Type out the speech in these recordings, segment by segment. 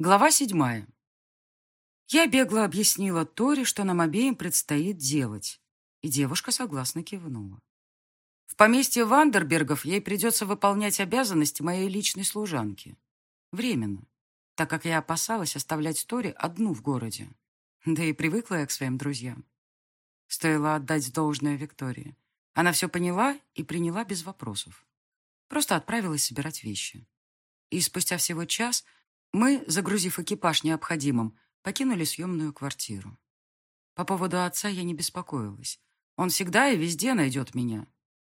Глава седьмая. Я бегло объяснила Тори, что нам обеим предстоит делать, и девушка согласно кивнула. В поместье Вандербергов ей придется выполнять обязанности моей личной служанки. Временно, так как я опасалась оставлять Тори одну в городе. Да и привыкла я к своим друзьям. Стоило отдать должное Виктории. Она все поняла и приняла без вопросов. Просто отправилась собирать вещи. И спустя всего час – мы, загрузив экипаж необходимым, покинули съемную квартиру. По поводу отца я не беспокоилась. Он всегда и везде найдет меня.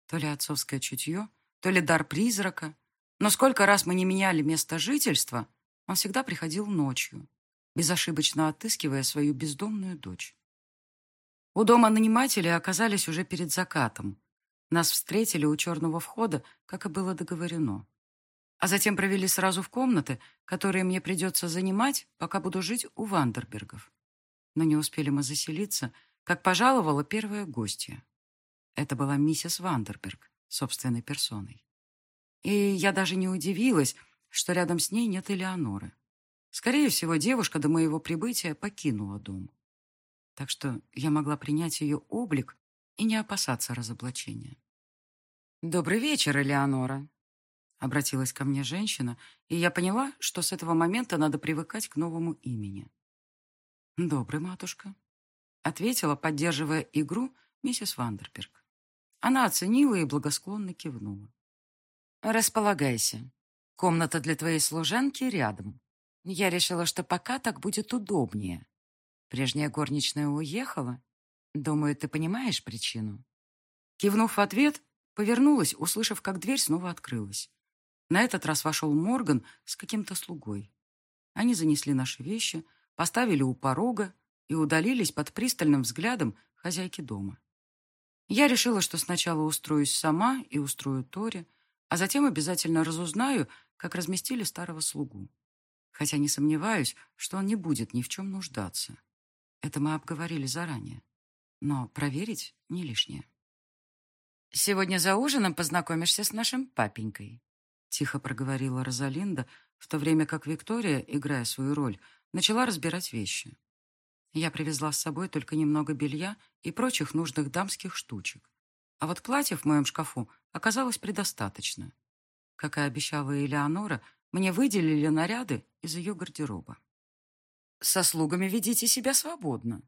То ли отцовское чутье, то ли дар призрака. Но сколько раз мы не меняли место жительства, он всегда приходил ночью, безошибочно отыскивая свою бездомную дочь. У дома наниматели оказались уже перед закатом. Нас встретили у черного входа, как и было договорено а затем провели сразу в комнаты, которые мне придется занимать, пока буду жить у Вандербергов. Но не успели мы заселиться, как пожаловала первая гостья. Это была миссис Вандерберг, собственной персоной. И я даже не удивилась, что рядом с ней нет Элеоноры. Скорее всего, девушка до моего прибытия покинула дом. Так что я могла принять ее облик и не опасаться разоблачения. «Добрый вечер, Элеонора», Обратилась ко мне женщина, и я поняла, что с этого момента надо привыкать к новому имени. «Добрый, матушка», — ответила, поддерживая игру миссис Вандерберг. Она оценила и благосклонно кивнула. «Располагайся. Комната для твоей служанки рядом. Я решила, что пока так будет удобнее. Прежняя горничная уехала. Думаю, ты понимаешь причину». Кивнув в ответ, повернулась, услышав, как дверь снова открылась. На этот раз вошел Морган с каким-то слугой. Они занесли наши вещи, поставили у порога и удалились под пристальным взглядом хозяйки дома. Я решила, что сначала устроюсь сама и устрою Тори, а затем обязательно разузнаю, как разместили старого слугу. Хотя не сомневаюсь, что он не будет ни в чем нуждаться. Это мы обговорили заранее. Но проверить не лишнее. «Сегодня за ужином познакомишься с нашим папенькой», тихо проговорила Розалинда, в то время как Виктория, играя свою роль, начала разбирать вещи. Я привезла с собой только немного белья и прочих нужных дамских штучек. А вот платьев в моем шкафу оказалось предостаточно. Как и обещала Элеонора, мне выделили наряды из ее гардероба. «Со слугами ведите себя свободно.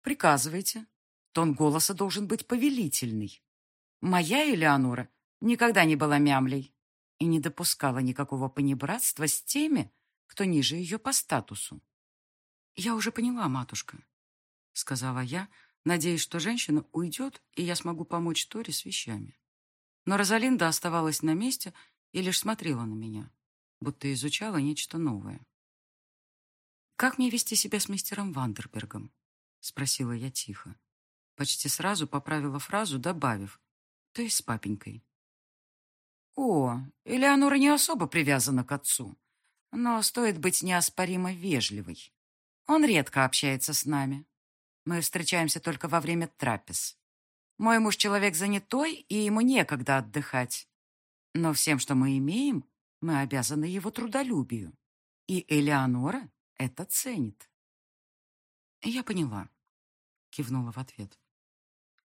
Приказывайте. Тон голоса должен быть повелительный. Моя Элеонора никогда не была мямлей и не допускала никакого понебратства с теми, кто ниже ее по статусу. «Я уже поняла, матушка», — сказала я, надеясь, что женщина уйдет, и я смогу помочь Торе с вещами. Но Розалинда оставалась на месте и лишь смотрела на меня, будто изучала нечто новое. «Как мне вести себя с мистером Вандербергом?» — спросила я тихо. Почти сразу поправила фразу, добавив, то есть с папенькой. О, Элеонора не особо привязана к отцу, но стоит быть неоспоримо вежливой. Он редко общается с нами. Мы встречаемся только во время трапез. Мой муж человек занятой, и ему некогда отдыхать. Но всем, что мы имеем, мы обязаны его трудолюбию. И Элеонора это ценит. Я поняла, кивнула в ответ.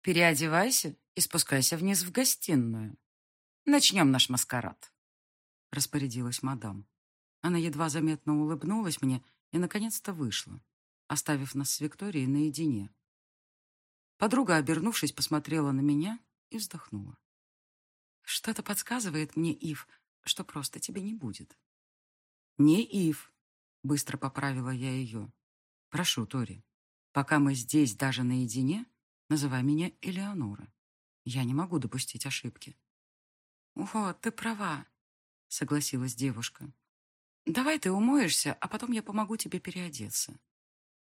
Переодевайся и спускайся вниз в гостиную. Начнем наш маскарад», — распорядилась мадам. Она едва заметно улыбнулась мне и, наконец-то, вышла, оставив нас с Викторией наедине. Подруга, обернувшись, посмотрела на меня и вздохнула. «Что-то подсказывает мне, Ив, что просто тебе не будет». «Не Ив», — быстро поправила я ее. «Прошу, Тори, пока мы здесь даже наедине, называй меня Элеонора. Я не могу допустить ошибки». «Вот, ты права», — согласилась девушка. «Давай ты умоешься, а потом я помогу тебе переодеться.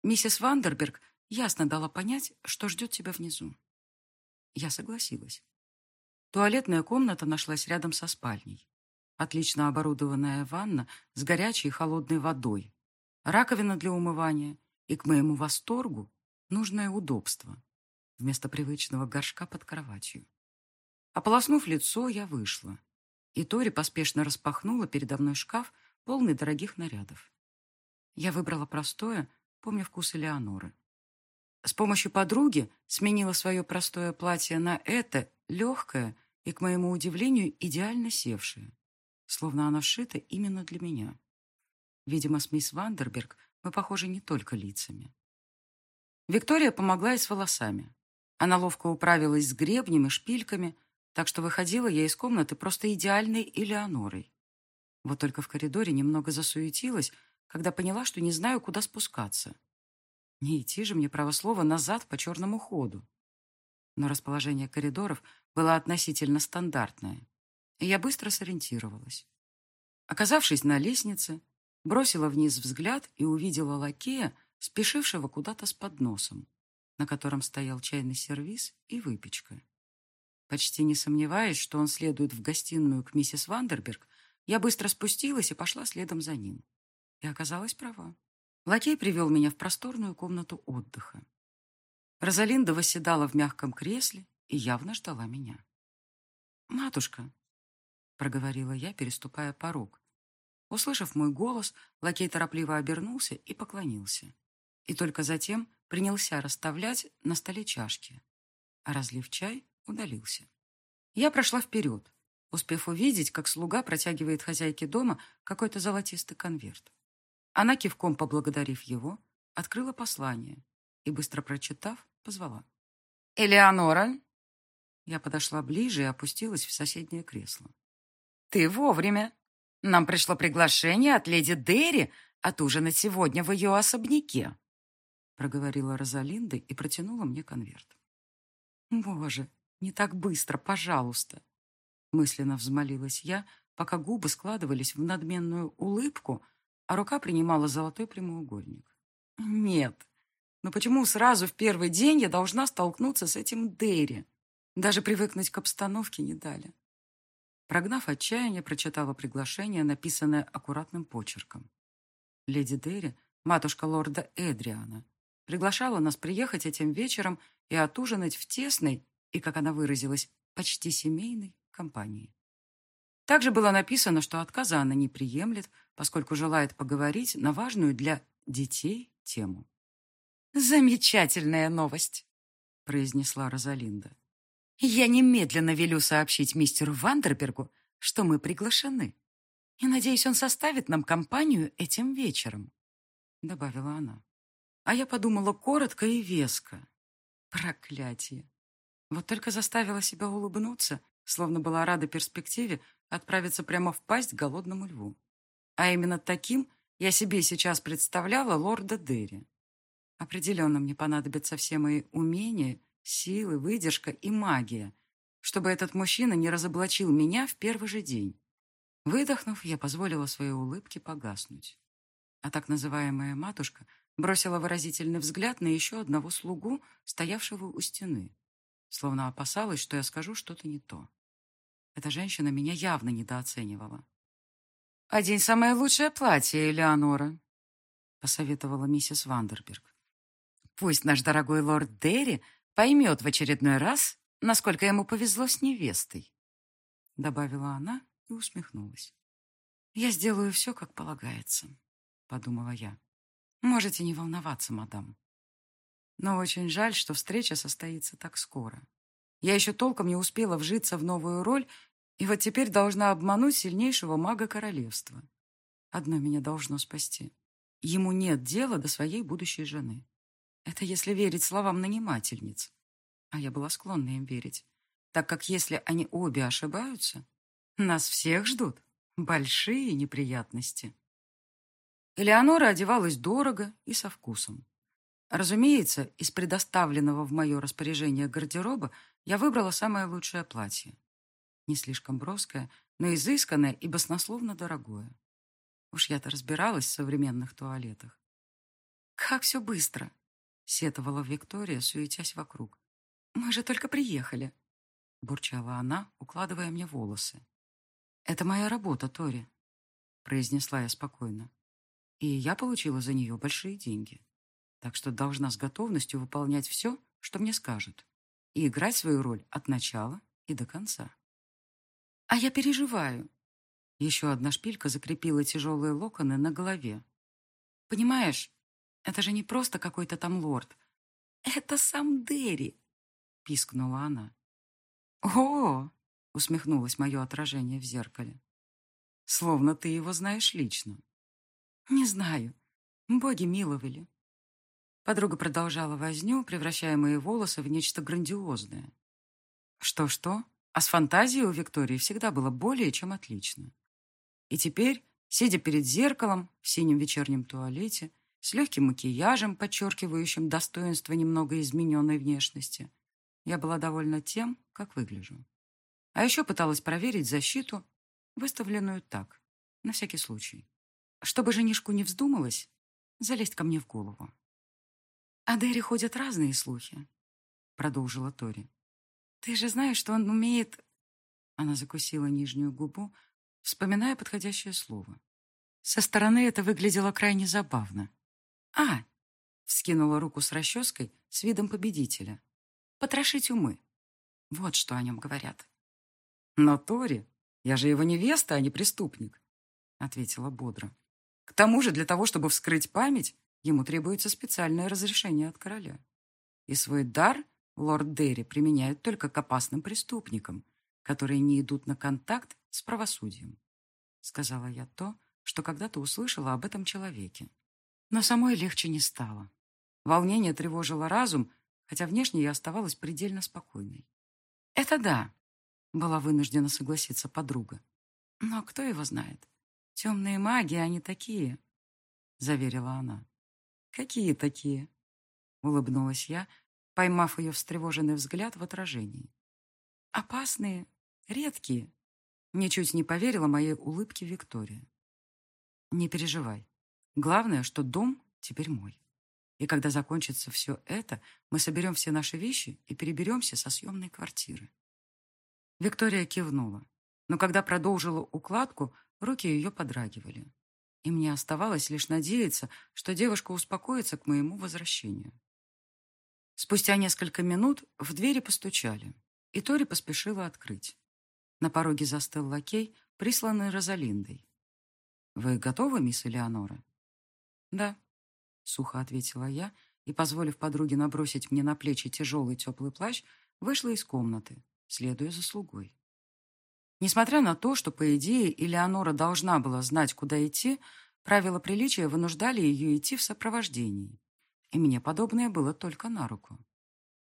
Миссис Вандерберг ясно дала понять, что ждет тебя внизу». Я согласилась. Туалетная комната нашлась рядом со спальней. Отлично оборудованная ванна с горячей и холодной водой, раковина для умывания и, к моему восторгу, нужное удобство вместо привычного горшка под кроватью. Ополоснув лицо, я вышла. И Тори поспешно распахнула передо мной шкаф, полный дорогих нарядов. Я выбрала простое, помню вкус Элеоноры. С помощью подруги сменила свое простое платье на это, легкое и, к моему удивлению, идеально севшее. Словно оно сшито именно для меня. Видимо, с мисс Вандерберг мы похожи не только лицами. Виктория помогла и с волосами. Она ловко управилась с гребнями, шпильками, так что выходила я из комнаты просто идеальной Элеонорой. Вот только в коридоре немного засуетилась, когда поняла, что не знаю, куда спускаться. Не идти же мне, правослово, назад по черному ходу. Но расположение коридоров было относительно стандартное, и я быстро сориентировалась. Оказавшись на лестнице, бросила вниз взгляд и увидела лакея, спешившего куда-то с подносом, на котором стоял чайный сервиз и выпечка. Почти не сомневаясь, что он следует в гостиную к миссис Вандерберг, я быстро спустилась и пошла следом за ним. И оказалась права. Лакей привел меня в просторную комнату отдыха. Розалинда восседала в мягком кресле и явно ждала меня. «Матушка», — проговорила я, переступая порог. Услышав мой голос, лакей торопливо обернулся и поклонился и только затем принялся расставлять на столе чашки, а разлив чай, удалился. Я прошла вперед, успев увидеть, как слуга протягивает хозяйке дома какой-то золотистый конверт. Она, кивком поблагодарив его, открыла послание и, быстро прочитав, позвала. «Элеонора!» Я подошла ближе и опустилась в соседнее кресло. «Ты вовремя. Нам пришло приглашение от леди Дерри отужинать сегодня в ее особняке проговорила Розалинда и протянула мне конверт. «Боже, не так быстро, пожалуйста!» Мысленно взмолилась я, пока губы складывались в надменную улыбку, а рука принимала золотой прямоугольник. «Нет, но почему сразу в первый день я должна столкнуться с этим Дэри? Даже привыкнуть к обстановке не дали». Прогнав отчаяние, прочитала приглашение, написанное аккуратным почерком. Леди Дерри, матушка лорда Эдриана, приглашала нас приехать этим вечером и отужинать в тесной и, как она выразилась, почти семейной компании. Также было написано, что отказа она не приемлет, поскольку желает поговорить на важную для детей тему. «Замечательная новость», — произнесла Розалинда. «Я немедленно велю сообщить мистеру Вандербергу, что мы приглашены. И, надеюсь, он составит нам компанию этим вечером», — добавила она. А я подумала коротко и веско. Проклятие. Вот только заставила себя улыбнуться, словно была рада перспективе отправиться прямо в пасть голодному льву. А именно таким я себе сейчас представляла лорда Дерри. Определенно мне понадобятся все мои умения, силы, выдержка и магия, чтобы этот мужчина не разоблачил меня в первый же день. Выдохнув, я позволила своей улыбке погаснуть. А так называемая матушка — Бросила выразительный взгляд на еще одного слугу, стоявшего у стены, словно опасалась, что я скажу что-то не то. Эта женщина меня явно недооценивала. «Одень самое лучшее платье, Элеонора», — посоветовала миссис Вандерберг. «Пусть наш дорогой лорд Дерри поймет в очередной раз, насколько ему повезло с невестой», — добавила она и усмехнулась. «Я сделаю все, как полагается», — подумала я. Можете не волноваться, мадам. Но очень жаль, что встреча состоится так скоро. Я еще толком не успела вжиться в новую роль, и вот теперь должна обмануть сильнейшего мага королевства. Одно меня должно спасти. Ему нет дела до своей будущей жены. Это если верить словам нанимательниц. А я была склонна им верить, так как если они обе ошибаются, нас всех ждут большие неприятности. Элеонора одевалась дорого и со вкусом. Разумеется, из предоставленного в мое распоряжение гардероба я выбрала самое лучшее платье. Не слишком броское, но изысканное и баснословно дорогое. Уж я-то разбиралась в современных туалетах. «Как все быстро!» — сетовала Виктория, суетясь вокруг. «Мы же только приехали!» — бурчала она, укладывая мне волосы. «Это моя работа, Тори», — произнесла я спокойно и я получила за нее большие деньги. Так что должна с готовностью выполнять все, что мне скажут, и играть свою роль от начала и до конца. А я переживаю. Еще одна шпилька закрепила тяжелые локоны на голове. Понимаешь, это же не просто какой-то там лорд. Это сам Дерри, пискнула она. О, усмехнулось мое отражение в зеркале. Словно ты его знаешь лично. Не знаю. Боги миловали. Подруга продолжала возню, превращая мои волосы в нечто грандиозное. Что-что, а с фантазией у Виктории всегда было более чем отлично. И теперь, сидя перед зеркалом в синем вечернем туалете, с легким макияжем, подчеркивающим достоинство немного измененной внешности, я была довольна тем, как выгляжу. А еще пыталась проверить защиту, выставленную так, на всякий случай. Чтобы женишку не вздумалось, залезть ко мне в голову. «О Дэре ходят разные слухи», — продолжила Тори. «Ты же знаешь, что он умеет...» Она закусила нижнюю губу, вспоминая подходящее слово. Со стороны это выглядело крайне забавно. «А!» — вскинула руку с расческой с видом победителя. «Потрошить умы». Вот что о нем говорят. «Но Тори, я же его невеста, а не преступник», — ответила бодро. «К тому же для того, чтобы вскрыть память, ему требуется специальное разрешение от короля. И свой дар лорд Дерри применяет только к опасным преступникам, которые не идут на контакт с правосудием. Сказала я то, что когда-то услышала об этом человеке. Но самой легче не стало. Волнение тревожило разум, хотя внешне я оставалась предельно спокойной. «Это да», — была вынуждена согласиться подруга. «Но кто его знает? Темные маги, они такие», — заверила она. «Какие такие?» — улыбнулась я, поймав ее встревоженный взгляд в отражении. «Опасные, редкие». Ничуть не поверила моей улыбке Виктория. «Не переживай. Главное, что дом теперь мой. И когда закончится все это, мы соберем все наши вещи и переберемся со съемной квартиры». Виктория кивнула, но когда продолжила укладку, руки ее подрагивали и мне оставалось лишь надеяться, что девушка успокоится к моему возвращению. Спустя несколько минут в двери постучали, и Тори поспешила открыть. На пороге застыл лакей, присланный Розалиндой. «Вы готовы, мисс Элеонора?» «Да», — сухо ответила я, и, позволив подруге набросить мне на плечи тяжелый теплый плащ, вышла из комнаты, следуя за слугой. Несмотря на то, что, по идее, Элеонора должна была знать, куда идти, правила приличия вынуждали ее идти в сопровождении. И мне подобное было только на руку.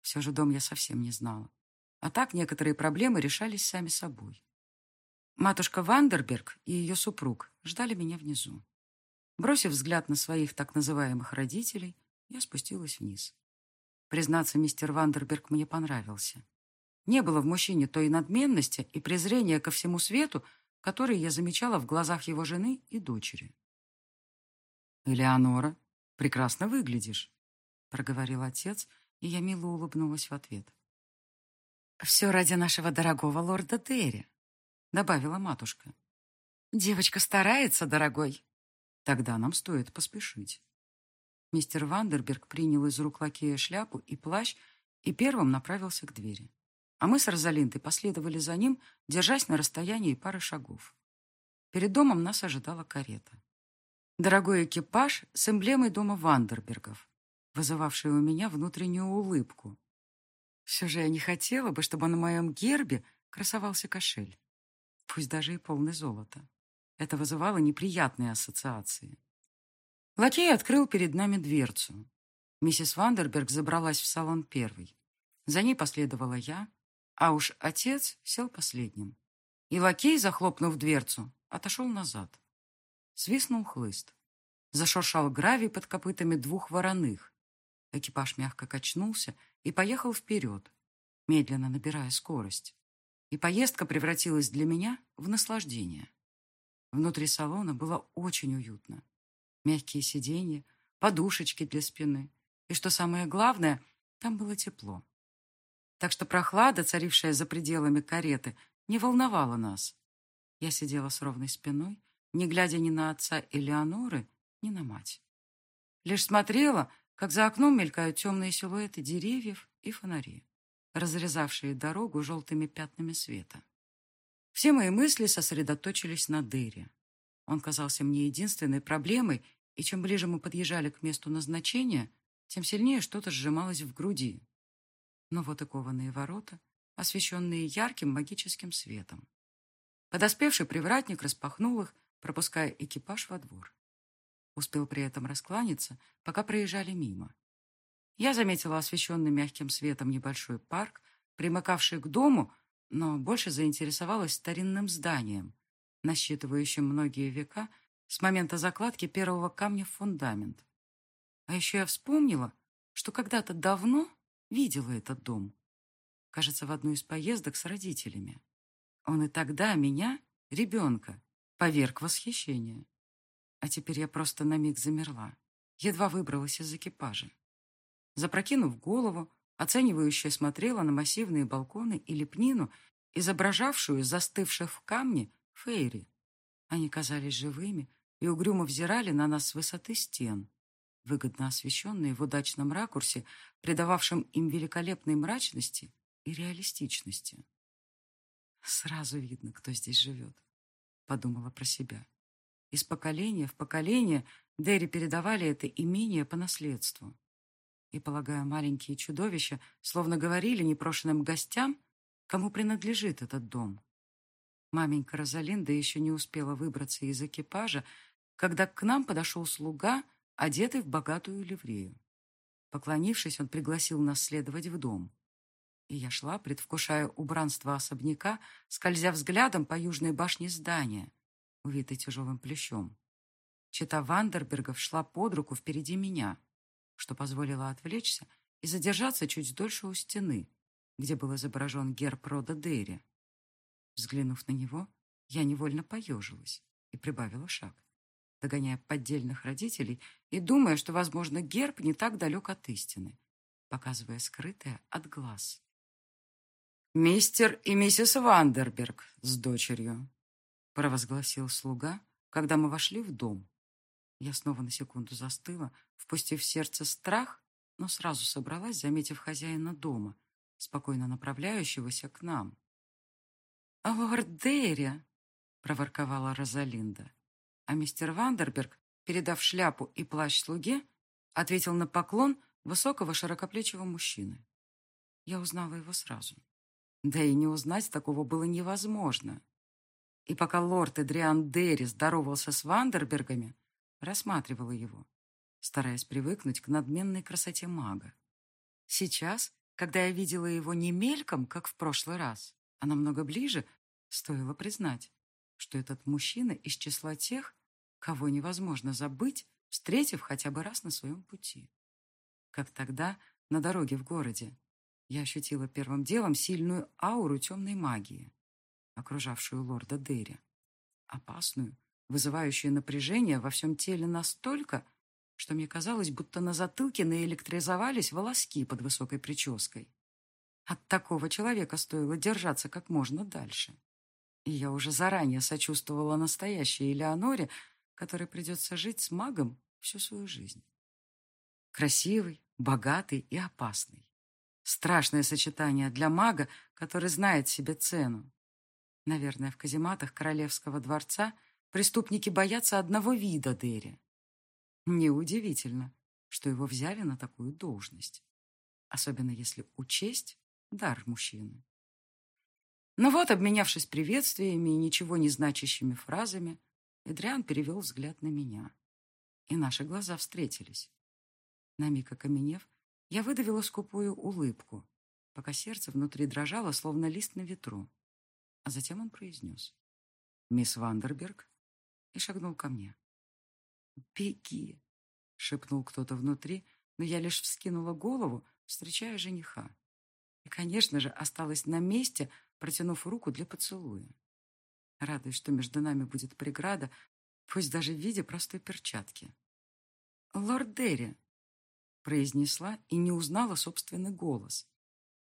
Все же дом я совсем не знала. А так некоторые проблемы решались сами собой. Матушка Вандерберг и ее супруг ждали меня внизу. Бросив взгляд на своих так называемых родителей, я спустилась вниз. Признаться, мистер Вандерберг мне понравился. Не было в мужчине той надменности и презрения ко всему свету, которые я замечала в глазах его жены и дочери. «Элеонора, прекрасно выглядишь», — проговорил отец, и я мило улыбнулась в ответ. «Все ради нашего дорогого лорда Терри», — добавила матушка. «Девочка старается, дорогой». «Тогда нам стоит поспешить». Мистер Вандерберг принял из рук лакея шляпу и плащ и первым направился к двери а мы с Розалиндой последовали за ним, держась на расстоянии пары шагов. Перед домом нас ожидала карета. Дорогой экипаж с эмблемой дома Вандербергов, вызывавший у меня внутреннюю улыбку. Все же я не хотела бы, чтобы на моем гербе красовался кошель, пусть даже и полный золота. Это вызывало неприятные ассоциации. Лакей открыл перед нами дверцу. Миссис Вандерберг забралась в салон первой. За ней последовала я, а уж отец сел последним. И лакей, захлопнув дверцу, отошел назад. Свистнул хлыст. Зашуршал гравий под копытами двух вороных. Экипаж мягко качнулся и поехал вперед, медленно набирая скорость. И поездка превратилась для меня в наслаждение. Внутри салона было очень уютно. Мягкие сиденья, подушечки для спины. И что самое главное, там было тепло так что прохлада, царившая за пределами кареты, не волновала нас. Я сидела с ровной спиной, не глядя ни на отца Элеоноры, ни на мать. Лишь смотрела, как за окном мелькают темные силуэты деревьев и фонари, разрезавшие дорогу желтыми пятнами света. Все мои мысли сосредоточились на Дыре. Он казался мне единственной проблемой и чем ближе мы подъезжали к месту назначения, тем сильнее что-то сжималось в груди. Но вот и кованые ворота, освещенные ярким магическим светом. Подоспевший привратник распахнул их, пропуская экипаж во двор. Успел при этом раскланяться, пока проезжали мимо. Я заметила освещенный мягким светом небольшой парк, примыкавший к дому, но больше заинтересовалась старинным зданием, насчитывающим многие века с момента закладки первого камня в фундамент. А еще я вспомнила, что когда-то давно видела этот дом. Кажется, в одну из поездок с родителями. Он и тогда меня, ребенка, поверг восхищение. А теперь я просто на миг замерла, едва выбралась из экипажа. Запрокинув голову, оценивающе смотрела на массивные балконы и лепнину, изображавшую застывших в камне фейри. Они казались живыми и угрюмо взирали на нас с высоты стен, выгодно освещенные в удачном ракурсе, придававшем им великолепной мрачности и реалистичности. «Сразу видно, кто здесь живет», — подумала про себя. Из поколения в поколение Дерри передавали это имение по наследству. И, полагаю, маленькие чудовища словно говорили непрошенным гостям, кому принадлежит этот дом. Маменька Розалинда еще не успела выбраться из экипажа, когда к нам подошел слуга, одетый в богатую ливрею. Поклонившись, он пригласил нас следовать в дом. И я шла, предвкушая убранство особняка, скользя взглядом по южной башне здания, увитой тяжелым плющом. Чита Вандербергов шла под руку впереди меня, что позволило отвлечься и задержаться чуть дольше у стены, где был изображен герб рода Дерри. Взглянув на него, я невольно поежилась и прибавила шаг, догоняя поддельных родителей и думая, что, возможно, герб не так далек от истины, показывая скрытое от глаз. «Мистер и миссис Вандерберг с дочерью», провозгласил слуга, когда мы вошли в дом. Я снова на секунду застыла, впустив в сердце страх, но сразу собралась, заметив хозяина дома, спокойно направляющегося к нам. «А лорд Дерри!» — проворковала Розалинда. А мистер Вандерберг, передав шляпу и плащ слуге, ответил на поклон высокого широкоплечего мужчины. Я узнала его сразу. Да и не узнать такого было невозможно. И пока лорд Эдриан Дерри здоровался с Вандербергами, рассматривала его, стараясь привыкнуть к надменной красоте мага. Сейчас, когда я видела его не мельком, как в прошлый раз, а намного ближе, стоило признать, что этот мужчина из числа тех, кого невозможно забыть, встретив хотя бы раз на своем пути. Как тогда, на дороге в городе, я ощутила первым делом сильную ауру темной магии, окружавшую лорда Дерри. Опасную, вызывающую напряжение во всем теле настолько, что мне казалось, будто на затылке наэлектризовались волоски под высокой прической. От такого человека стоило держаться как можно дальше. И я уже заранее сочувствовала настоящей Элеоноре, которой придется жить с магом всю свою жизнь. Красивый, богатый и опасный. Страшное сочетание для мага, который знает себе цену. Наверное, в казематах королевского дворца – Преступники боятся одного вида Дерри. Неудивительно, что его взяли на такую должность. Особенно если учесть дар мужчины. Но вот, обменявшись приветствиями и ничего не значащими фразами, Эдриан перевел взгляд на меня. И наши глаза встретились. На миг окаменев, я выдавила скупую улыбку, пока сердце внутри дрожало, словно лист на ветру. А затем он произнес. «Мисс Вандерберг, и шагнул ко мне. «Беги!» — шепнул кто-то внутри, но я лишь вскинула голову, встречая жениха. И, конечно же, осталась на месте, протянув руку для поцелуя. Радуясь, что между нами будет преграда, пусть даже в виде простой перчатки. «Лорд Дерри!» — произнесла и не узнала собственный голос.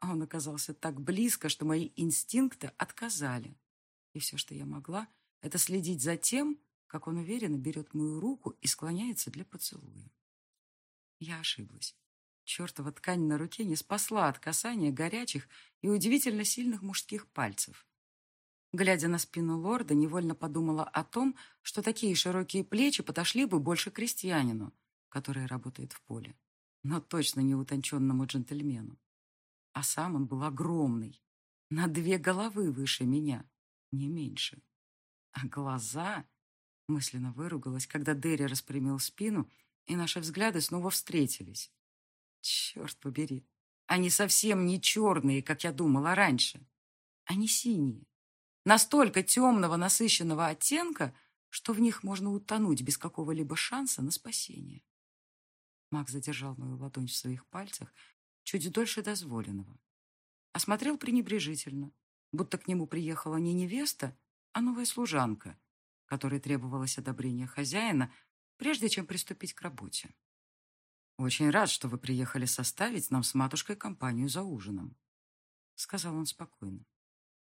А он оказался так близко, что мои инстинкты отказали. И все, что я могла, это следить за тем, как он уверенно берет мою руку и склоняется для поцелуя. Я ошиблась. Чертова ткань на руке не спасла от касания горячих и удивительно сильных мужских пальцев. Глядя на спину лорда, невольно подумала о том, что такие широкие плечи подошли бы больше крестьянину, который работает в поле, но точно не утонченному джентльмену. А сам он был огромный, на две головы выше меня, не меньше. А глаза... Мысленно выругалась, когда Дерри распрямил спину, и наши взгляды снова встретились. Черт побери, они совсем не черные, как я думала раньше. Они синие. Настолько темного, насыщенного оттенка, что в них можно утонуть без какого-либо шанса на спасение. Маг задержал мою ладонь в своих пальцах чуть дольше дозволенного. Осмотрел пренебрежительно, будто к нему приехала не невеста, а новая служанка, которой требовалось одобрение хозяина, прежде чем приступить к работе. «Очень рад, что вы приехали составить нам с матушкой компанию за ужином», — сказал он спокойно.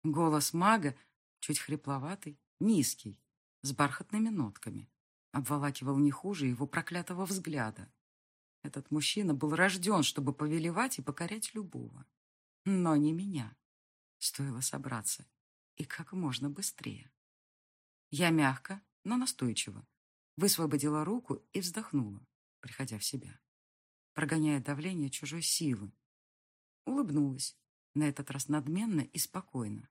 Голос мага, чуть хрипловатый, низкий, с бархатными нотками, обволакивал не хуже его проклятого взгляда. Этот мужчина был рожден, чтобы повелевать и покорять любого. Но не меня. Стоило собраться. И как можно быстрее. Я мягко, но настойчиво высвободила руку и вздохнула, приходя в себя, прогоняя давление чужой силы. Улыбнулась, на этот раз надменно и спокойно,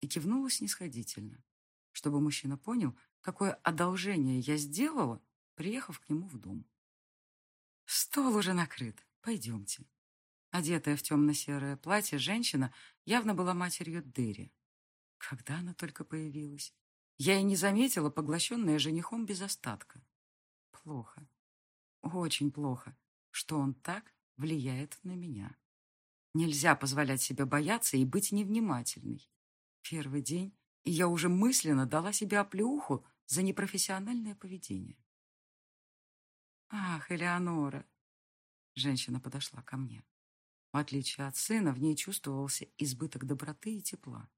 и кивнула снисходительно, чтобы мужчина понял, какое одолжение я сделала, приехав к нему в дом. Стол уже накрыт, пойдемте. Одетая в темно-серое платье, женщина явно была матерью Дерри. Когда она только появилась? Я и не заметила, поглощенная женихом без остатка. Плохо. Очень плохо, что он так влияет на меня. Нельзя позволять себе бояться и быть невнимательной. Первый день, и я уже мысленно дала себе оплеуху за непрофессиональное поведение. «Ах, Элеонора!» Женщина подошла ко мне. В отличие от сына, в ней чувствовался избыток доброты и тепла,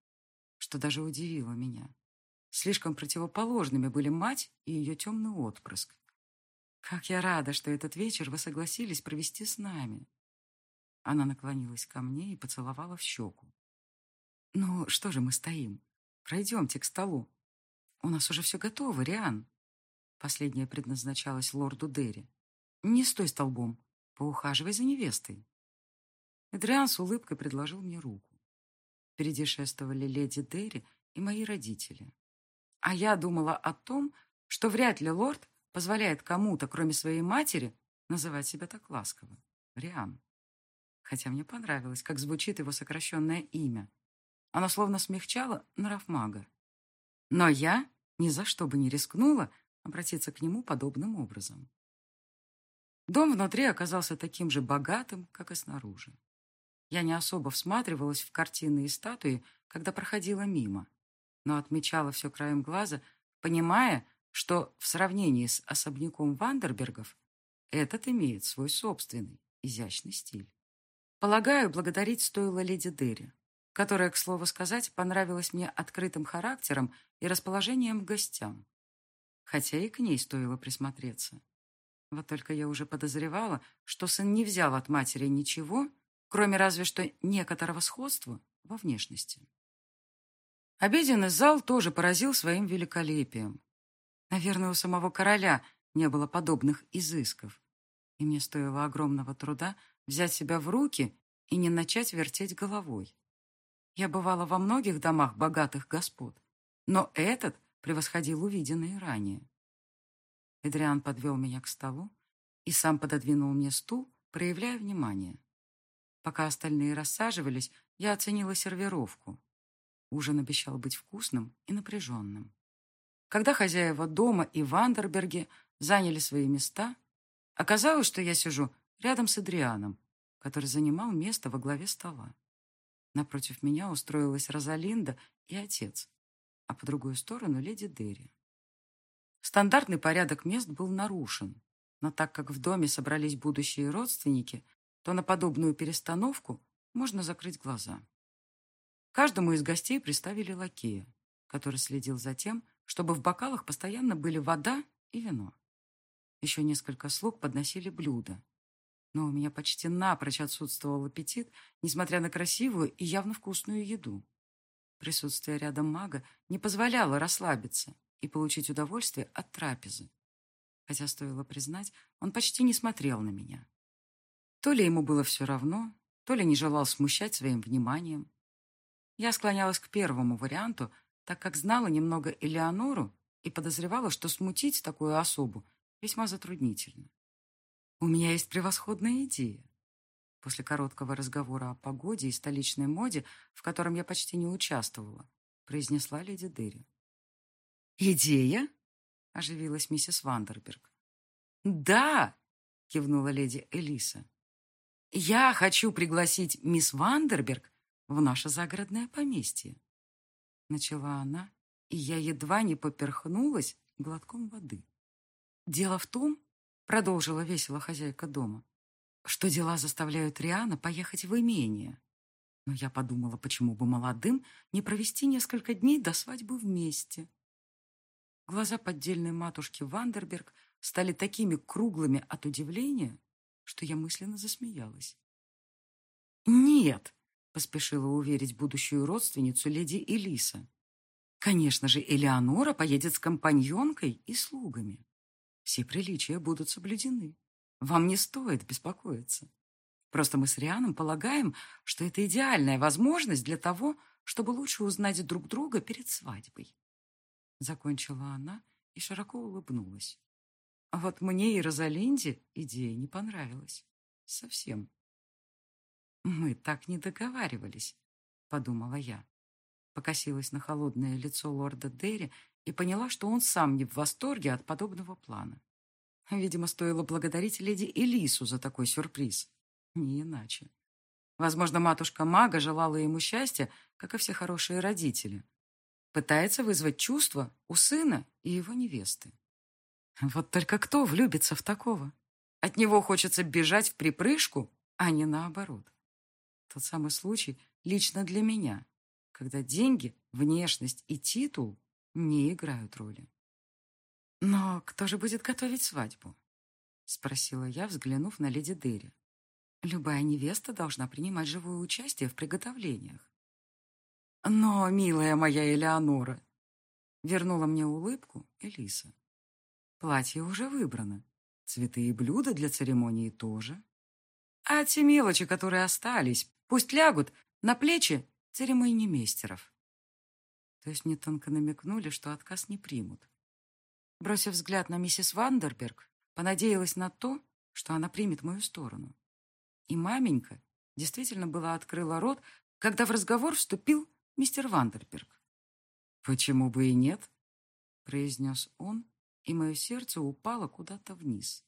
что даже удивило меня. Слишком противоположными были мать и ее темный отпрыск. Как я рада, что этот вечер вы согласились провести с нами. Она наклонилась ко мне и поцеловала в щеку. Ну, что же мы стоим? Пройдемте к столу. У нас уже все готово, Риан. Последняя предназначалась лорду Дерри. Не стой столбом, поухаживай за невестой. Эдриан с улыбкой предложил мне руку. Впереди шествовали леди Дерри и мои родители. А я думала о том, что вряд ли лорд позволяет кому-то, кроме своей матери, называть себя так ласково. Риан. Хотя мне понравилось, как звучит его сокращенное имя. Оно словно смягчало нрав мага. Но я ни за что бы не рискнула обратиться к нему подобным образом. Дом внутри оказался таким же богатым, как и снаружи. Я не особо всматривалась в картины и статуи, когда проходила мимо но отмечала все краем глаза, понимая, что в сравнении с особняком Вандербергов этот имеет свой собственный, изящный стиль. Полагаю, благодарить стоило леди Дерри, которая, к слову сказать, понравилась мне открытым характером и расположением к гостям. Хотя и к ней стоило присмотреться. Вот только я уже подозревала, что сын не взял от матери ничего, кроме разве что некоторого сходства во внешности. Обеденный зал тоже поразил своим великолепием. Наверное, у самого короля не было подобных изысков. И мне стоило огромного труда взять себя в руки и не начать вертеть головой. Я бывала во многих домах богатых господ, но этот превосходил увиденные ранее. Эдриан подвел меня к столу и сам пододвинул мне стул, проявляя внимание. Пока остальные рассаживались, я оценила сервировку. Ужин обещал быть вкусным и напряженным. Когда хозяева дома и Вандерберги заняли свои места, оказалось, что я сижу рядом с Адрианом, который занимал место во главе стола. Напротив меня устроилась Розалинда и отец, а по другую сторону леди Дерри. Стандартный порядок мест был нарушен, но так как в доме собрались будущие родственники, то на подобную перестановку можно закрыть глаза. Каждому из гостей приставили лакея, который следил за тем, чтобы в бокалах постоянно были вода и вино. Еще несколько слуг подносили блюда. Но у меня почти напрочь отсутствовал аппетит, несмотря на красивую и явно вкусную еду. Присутствие рядом мага не позволяло расслабиться и получить удовольствие от трапезы. Хотя, стоило признать, он почти не смотрел на меня. То ли ему было все равно, то ли не желал смущать своим вниманием. Я склонялась к первому варианту, так как знала немного Элеонору и подозревала, что смутить такую особу весьма затруднительно. У меня есть превосходная идея. После короткого разговора о погоде и столичной моде, в котором я почти не участвовала, произнесла леди Дерри. «Идея?» — оживилась миссис Вандерберг. «Да!» — кивнула леди Элиса. «Я хочу пригласить мисс Вандерберг в наше загородное поместье». Начала она, и я едва не поперхнулась глотком воды. «Дело в том, — продолжила весело хозяйка дома, — что дела заставляют Риана поехать в имение. Но я подумала, почему бы молодым не провести несколько дней до свадьбы вместе. Глаза поддельной матушки Вандерберг стали такими круглыми от удивления, что я мысленно засмеялась. «Нет», — поспешила уверить будущую родственницу леди Элиса. «Конечно же, Элеонора поедет с компаньонкой и слугами. Все приличия будут соблюдены. Вам не стоит беспокоиться. Просто мы с Рианом полагаем, что это идеальная возможность для того, чтобы лучше узнать друг друга перед свадьбой». Закончила она и широко улыбнулась. А вот мне и Розалинде идея не понравилась. Совсем. «Мы так не договаривались», — подумала я. Покосилась на холодное лицо лорда Дерри и поняла, что он сам не в восторге от подобного плана. Видимо, стоило благодарить леди Элису за такой сюрприз. Не иначе. Возможно, матушка мага желала ему счастья, как и все хорошие родители. Пытается вызвать чувства у сына и его невесты. Вот только кто влюбится в такого? От него хочется бежать в припрыжку, а не наоборот. Тот самый случай лично для меня, когда деньги, внешность и титул не играют роли. «Но кто же будет готовить свадьбу?» — спросила я, взглянув на леди Дерри. «Любая невеста должна принимать живое участие в приготовлениях». «Но, милая моя Элеонора!» — вернула мне улыбку Элиса. Платье уже выбрано. Цветы и блюда для церемонии тоже. А те мелочи, которые остались, пусть лягут на плечи церемониймейстеров. То есть мне тонко намекнули, что отказ не примут. Бросив взгляд на миссис Вандерберг, понадеялась на то, что она примет мою сторону. И маменька действительно была открыла рот, когда в разговор вступил мистер Вандерберг. «Почему бы и нет?» — произнес он, и мое сердце упало куда-то вниз.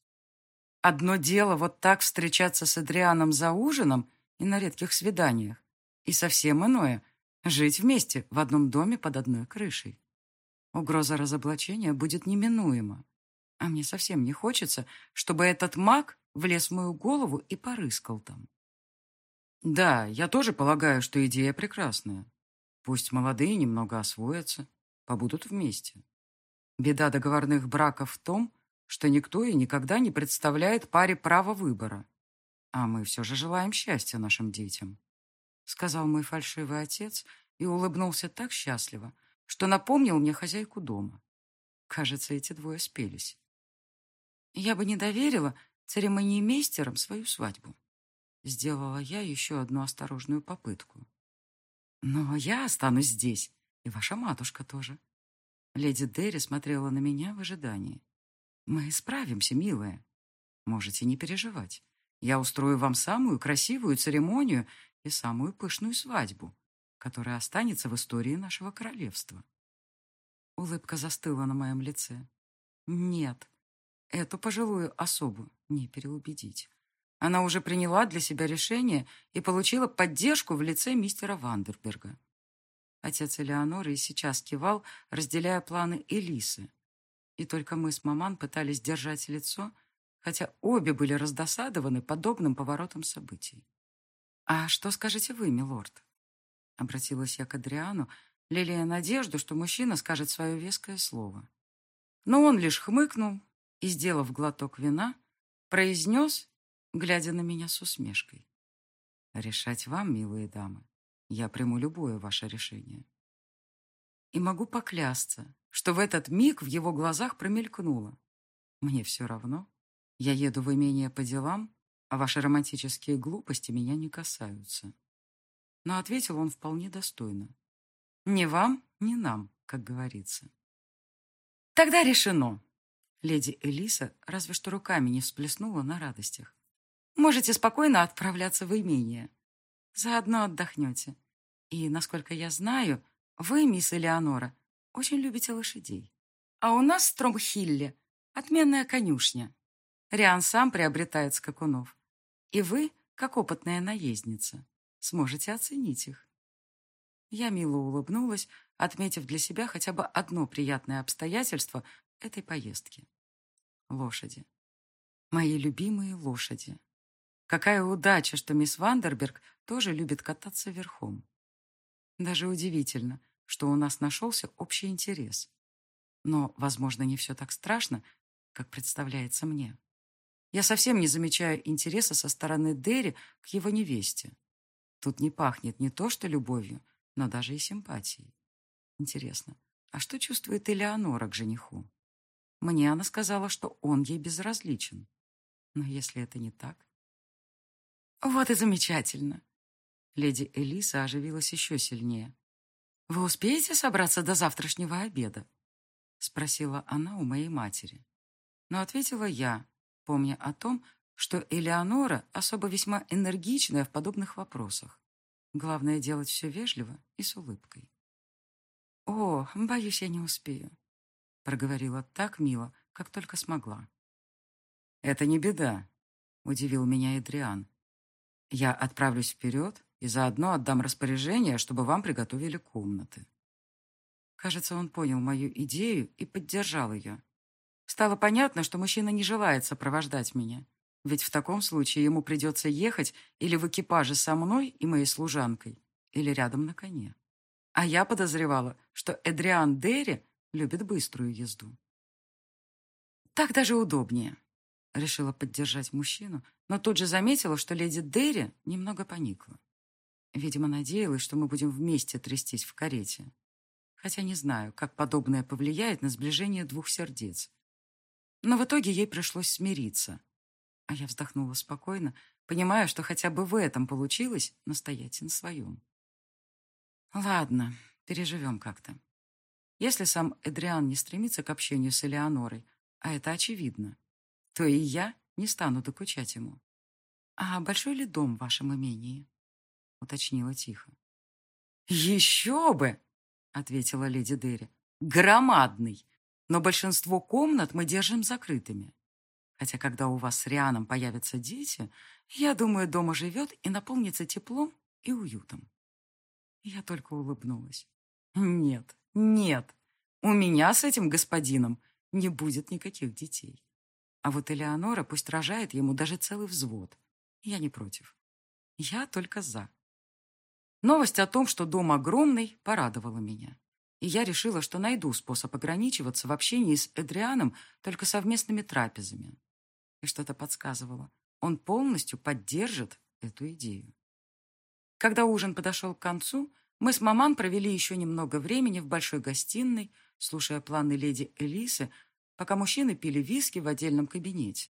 Одно дело вот так встречаться с Адрианом за ужином и на редких свиданиях, и совсем иное — жить вместе в одном доме под одной крышей. Угроза разоблачения будет неминуема, а мне совсем не хочется, чтобы этот маг влез в мою голову и порыскал там. Да, я тоже полагаю, что идея прекрасная. Пусть молодые немного освоятся, побудут вместе. Беда договорных браков в том, что никто и никогда не представляет паре права выбора. А мы все же желаем счастья нашим детям», — сказал мой фальшивый отец и улыбнулся так счастливо, что напомнил мне хозяйку дома. Кажется, эти двое спелись. Я бы не доверила церемониймейстерам свою свадьбу. Сделала я еще одну осторожную попытку. Но я останусь здесь, и ваша матушка тоже. Леди Дерри смотрела на меня в ожидании. «Мы справимся, милая. Можете не переживать. Я устрою вам самую красивую церемонию и самую пышную свадьбу, которая останется в истории нашего королевства». Улыбка застыла на моем лице. «Нет, эту пожилую особу не переубедить. Она уже приняла для себя решение и получила поддержку в лице мистера Вандерберга. Отец Элеоноры и сейчас кивал, разделяя планы Элисы. И только мы с маман пытались держать лицо, хотя обе были раздосадованы подобным поворотом событий. «А что скажете вы, милорд?» Обратилась я к Адриану, лелея надежду, что мужчина скажет свое веское слово. Но он лишь хмыкнул и, сделав глоток вина, произнес, глядя на меня с усмешкой. «Решать вам, милые дамы. Я приму любое ваше решение. И могу поклясться, что в этот миг в его глазах промелькнуло. Мне все равно. Я еду в имение по делам, а ваши романтические глупости меня не касаются. Но ответил он вполне достойно. Ни вам, ни нам, как говорится. Тогда решено. Леди Элиса разве что руками не всплеснула на радостях. Можете спокойно отправляться в имение. Заодно отдохнете. И, насколько я знаю, вы, мисс Элеонора, очень любите лошадей. А у нас в Стромхилле отменная конюшня. Риан сам приобретает скакунов. И вы, как опытная наездница, сможете оценить их. Я мило улыбнулась, отметив для себя хотя бы одно приятное обстоятельство этой поездки. Лошади. Мои любимые лошади. Какая удача, что мисс Вандерберг тоже любит кататься верхом. Даже удивительно, что у нас нашелся общий интерес. Но, возможно, не все так страшно, как представляется мне. Я совсем не замечаю интереса со стороны Дерри к его невесте. Тут не пахнет не то что любовью, но даже и симпатией. Интересно, а что чувствует Элеонора к жениху? Мне она сказала, что он ей безразличен. Но если это не так... Вот и замечательно. Леди Элиса оживилась еще сильнее. «Вы успеете собраться до завтрашнего обеда?» — спросила она у моей матери. Но ответила я, помня о том, что Элеонора особо весьма энергичная в подобных вопросах. Главное — делать все вежливо и с улыбкой. «О, боюсь, я не успею», — проговорила так мило, как только смогла. «Это не беда», — удивил меня Эдриан. «Я отправлюсь вперед и заодно отдам распоряжение, чтобы вам приготовили комнаты. Кажется, он понял мою идею и поддержал ее. Стало понятно, что мужчина не желает сопровождать меня, ведь в таком случае ему придется ехать или в экипаже со мной и моей служанкой, или рядом на коне. А я подозревала, что Эдриан Дерри любит быструю езду. Так даже удобнее, решила поддержать мужчину, но тут же заметила, что леди Дерри немного поникла. Видимо, надеялась, что мы будем вместе трястись в карете. Хотя не знаю, как подобное повлияет на сближение двух сердец. Но в итоге ей пришлось смириться. А я вздохнула спокойно, понимая, что хотя бы в этом получилось настоять на своем. Ладно, переживем как-то. Если сам Эдриан не стремится к общению с Элеонорой, а это очевидно, то и я не стану докучать ему. А большой ли дом в вашем имении? — уточнила тихо. «Еще бы!» — ответила леди Дерри. «Громадный! Но большинство комнат мы держим закрытыми. Хотя, когда у вас с Рианом появятся дети, я думаю, дома живет и наполнится теплом и уютом». Я только улыбнулась. «Нет, нет, у меня с этим господином не будет никаких детей. А вот Элеонора пусть рожает ему даже целый взвод. Я не против. Я только за». Новость о том, что дом огромный, порадовала меня. И я решила, что найду способ ограничиваться в общении с Эдрианом только совместными трапезами. И что-то подсказывало. Он полностью поддержит эту идею. Когда ужин подошел к концу, мы с маман провели еще немного времени в большой гостиной, слушая планы леди Элисы, пока мужчины пили виски в отдельном кабинете.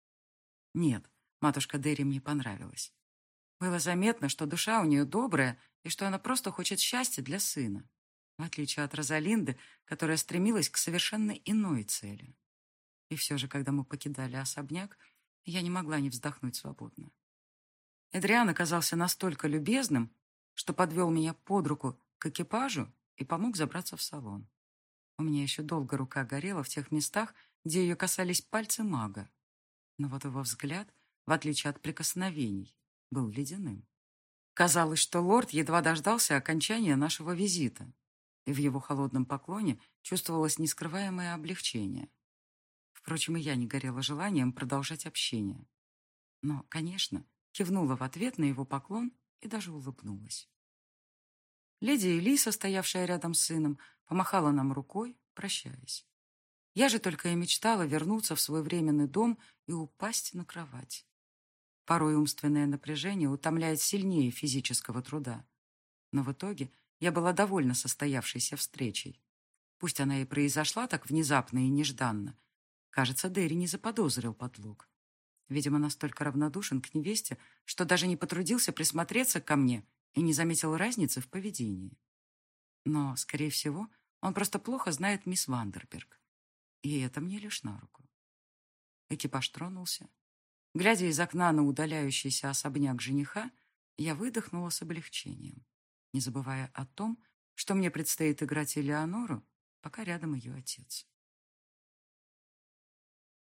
Нет, матушка Дерри мне понравилась. Было заметно, что душа у нее добрая и что она просто хочет счастья для сына, в отличие от Розалинды, которая стремилась к совершенно иной цели. И все же, когда мы покидали особняк, я не могла не вздохнуть свободно. Эдриан оказался настолько любезным, что подвел меня под руку к экипажу и помог забраться в салон. У меня еще долго рука горела в тех местах, где ее касались пальцы мага. Но вот его взгляд, в отличие от прикосновений, был ледяным. Казалось, что лорд едва дождался окончания нашего визита, и в его холодном поклоне чувствовалось нескрываемое облегчение. Впрочем, и я не горела желанием продолжать общение. Но, конечно, кивнула в ответ на его поклон и даже улыбнулась. Леди Элиса, стоявшая рядом с сыном, помахала нам рукой, прощаясь. Я же только и мечтала вернуться в свой временный дом и упасть на кровать. Порой умственное напряжение утомляет сильнее физического труда. Но в итоге я была довольна состоявшейся встречей. Пусть она и произошла так внезапно и нежданно. Кажется, Дерри не заподозрил подлог. Видимо, настолько равнодушен к невесте, что даже не потрудился присмотреться ко мне и не заметил разницы в поведении. Но, скорее всего, он просто плохо знает мисс Вандерберг. И это мне лишь на руку. Экипаж тронулся. Глядя из окна на удаляющийся особняк жениха, я выдохнула с облегчением, не забывая о том, что мне предстоит играть Элеонору, пока рядом ее отец.